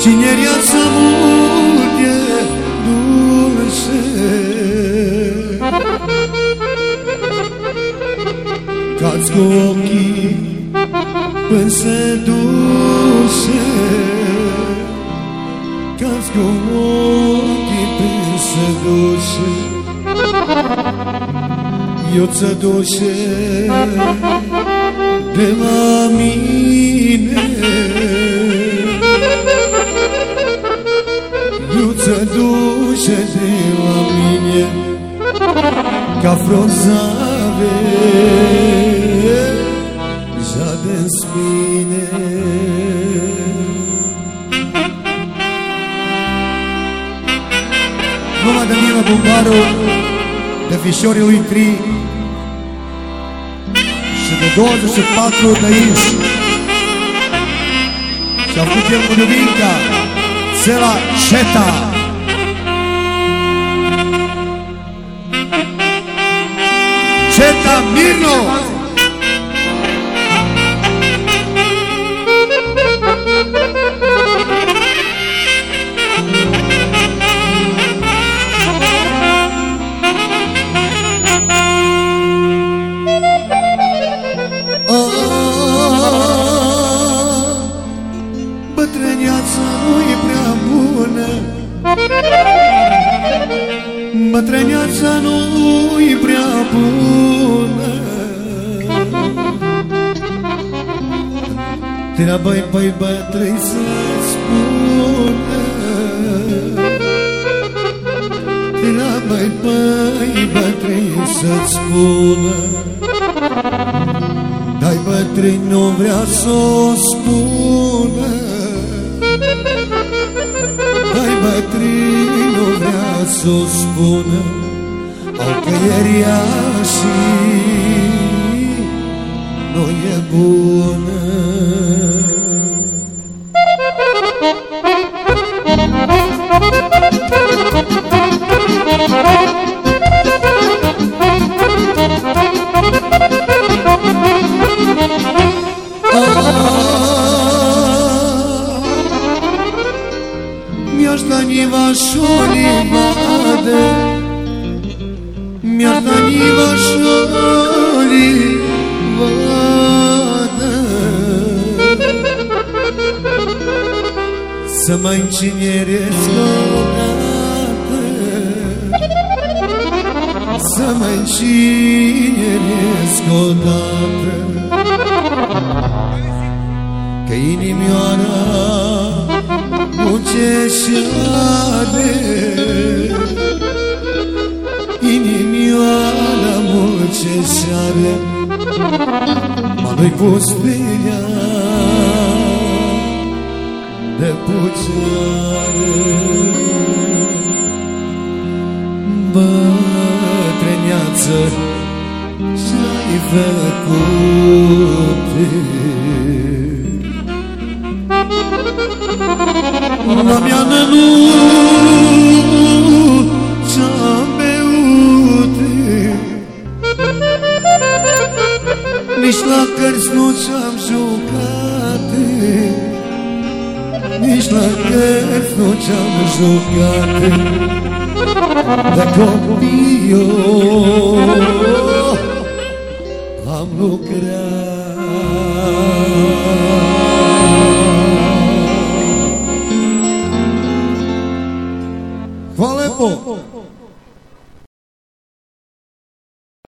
Cine viață multe dulce Cați cu ochii în seduce Cați cu ochii în seduce Eu ți-aduce de la mine. Eu ți duce de la mine Ca frozave Jade în spine. Mama Daniela Bombaru De fișorii lui Cri 12-4 Dais Se a făcut el cu Iubinca Țela Șeta Șeta Mirno Șeta Mirno. Bătrâneața nu-i prea bună. Treaba-i păi bătrâni să-ți spună. Treaba-i păi bătrâni să-ți spună. Dai bătrâni nu vrea să o spună Με τρει νύχτε, ως πού να, ό, καλή αριά. باشونی بعده میردنی باشونی بعده زمان چینیریز گوداده زمان چینیریز گوداده که اینی میانم Să mă încineresc odată Că inimioara muceșoare Inimioara muceșoare Mă doi pustia de pucioare Bătrâneață ce-ai făcut? La mea nănu ce-am beut Nici la cărți nu ce-am jucat Nici la cărți nu De copii eu Boom.